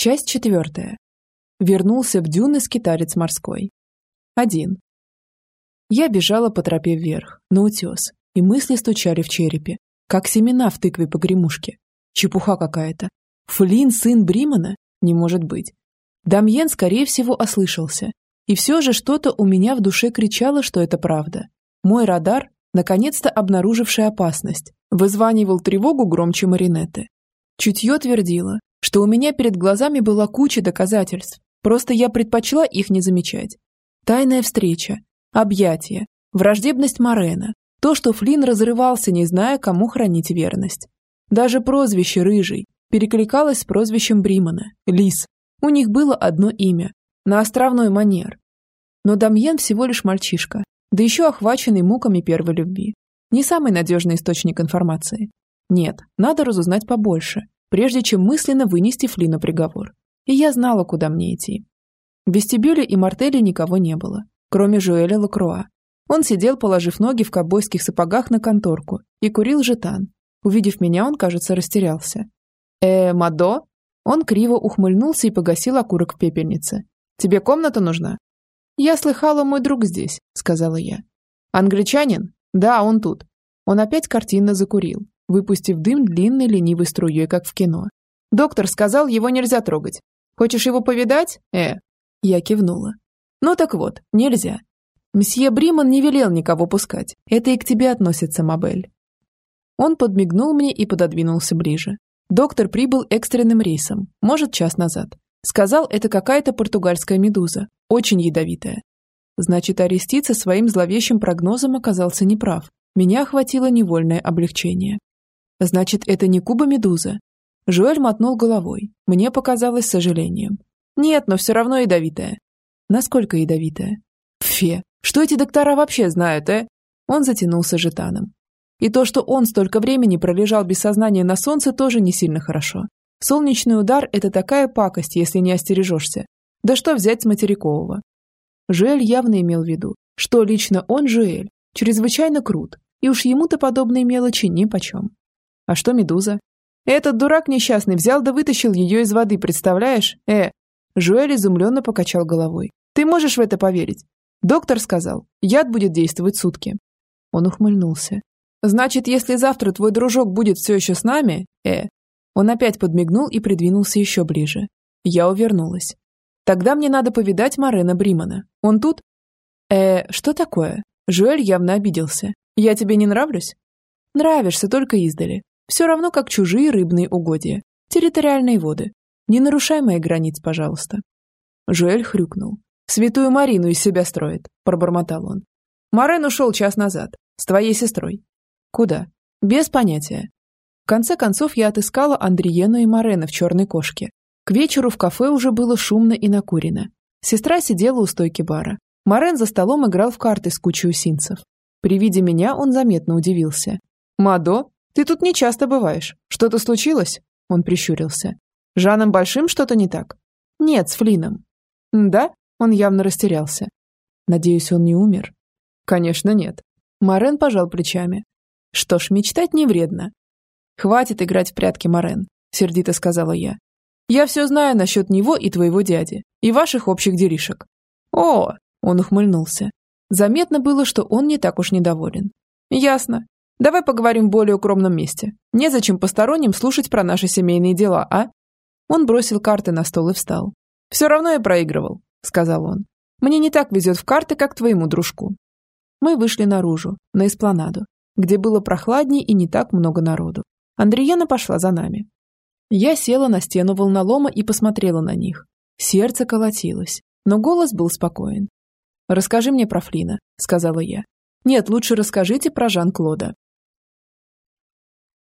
Часть четвертая. Вернулся в дюны скитарец морской. Один. Я бежала по тропе вверх, на утес, и мысли стучали в черепе, как семена в тыкве погремушки. Чепуха какая-то. Флин сын Бримана? Не может быть. Дамьен, скорее всего, ослышался. И все же что-то у меня в душе кричало, что это правда. Мой радар, наконец-то обнаруживший опасность, вызванивал тревогу громче маринеты. Чутье твердило, что у меня перед глазами была куча доказательств, просто я предпочла их не замечать. Тайная встреча, объятия, враждебность Морена, то, что Флинн разрывался, не зная, кому хранить верность. Даже прозвище «Рыжий» перекликалось с прозвищем Бримана – Лис. У них было одно имя – на островной манер. Но Дамьен всего лишь мальчишка, да еще охваченный муками первой любви. Не самый надежный источник информации. Нет, надо разузнать побольше, прежде чем мысленно вынести Флину приговор. И я знала, куда мне идти. В вестибюле и мартеле никого не было, кроме Жуэля Лакруа. Он сидел, положив ноги в ковбойских сапогах на конторку, и курил жетан. Увидев меня, он, кажется, растерялся. «Э, Мадо?» Он криво ухмыльнулся и погасил окурок в пепельнице. «Тебе комната нужна?» «Я слыхала, мой друг здесь», — сказала я. «Англичанин? Да, он тут». Он опять картинно закурил, выпустив дым длинной ленивой струей, как в кино. «Доктор сказал, его нельзя трогать. Хочешь его повидать? Э?» Я кивнула. «Ну так вот, нельзя. Мсье Бриман не велел никого пускать. Это и к тебе относится, Мабель». Он подмигнул мне и пододвинулся ближе. Доктор прибыл экстренным рейсом, может, час назад. Сказал, это какая-то португальская медуза, очень ядовитая. Значит, Арестица своим зловещим прогнозом оказался неправ. Меня охватило невольное облегчение. Значит, это не куба-медуза? Жуэль мотнул головой. Мне показалось с сожалением. Нет, но все равно ядовитая. Насколько ядовитая? Фе, что эти доктора вообще знают, э? Он затянулся жетаном. И то, что он столько времени пролежал без сознания на солнце, тоже не сильно хорошо. Солнечный удар – это такая пакость, если не остережешься. Да что взять с материкового? Жуэль явно имел в виду, что лично он, Жуэль, чрезвычайно крут, и уж ему-то подобные мелочи нипочем. А что Медуза? Этот дурак несчастный взял да вытащил ее из воды, представляешь? Э, Жуэль изумленно покачал головой. Ты можешь в это поверить? Доктор сказал, яд будет действовать сутки. Он ухмыльнулся. Значит, если завтра твой дружок будет все еще с нами, э. Он опять подмигнул и придвинулся еще ближе. Я увернулась. Тогда мне надо повидать Марена Бримана. Он тут? Э, что такое? Жуэль явно обиделся. Я тебе не нравлюсь? Нравишься только издали. Все равно, как чужие рыбные угодья. Территориальные воды. Не нарушай мои границ, пожалуйста. Жуэль хрюкнул. «Святую Марину из себя строит», – пробормотал он. «Морен ушел час назад. С твоей сестрой». «Куда?» «Без понятия». В конце концов я отыскала Андриену и Морена в черной кошке. К вечеру в кафе уже было шумно и накурено. Сестра сидела у стойки бара. Морен за столом играл в карты с кучей усинцев. При виде меня он заметно удивился. «Мадо, ты тут не часто бываешь. Что-то случилось?» Он прищурился. «Жаном Большим что-то не так?» «Нет, с Флином». «Да?» Он явно растерялся. «Надеюсь, он не умер?» «Конечно, нет». Морен пожал плечами. «Что ж, мечтать не вредно». «Хватит играть в прятки, Морен», — сердито сказала я. «Я все знаю насчет него и твоего дяди, и ваших общих делишек». «О!» — он ухмыльнулся. Заметно было, что он не так уж недоволен. «Ясно. Давай поговорим в более укромном месте. Незачем посторонним слушать про наши семейные дела, а?» Он бросил карты на стол и встал. «Все равно я проигрывал», — сказал он. «Мне не так везет в карты, как твоему дружку». Мы вышли наружу, на эспланаду, где было прохладней и не так много народу. Андреена пошла за нами. Я села на стену волнолома и посмотрела на них. Сердце колотилось, но голос был спокоен. «Расскажи мне про Флина», — сказала я. «Нет, лучше расскажите про Жан-Клода.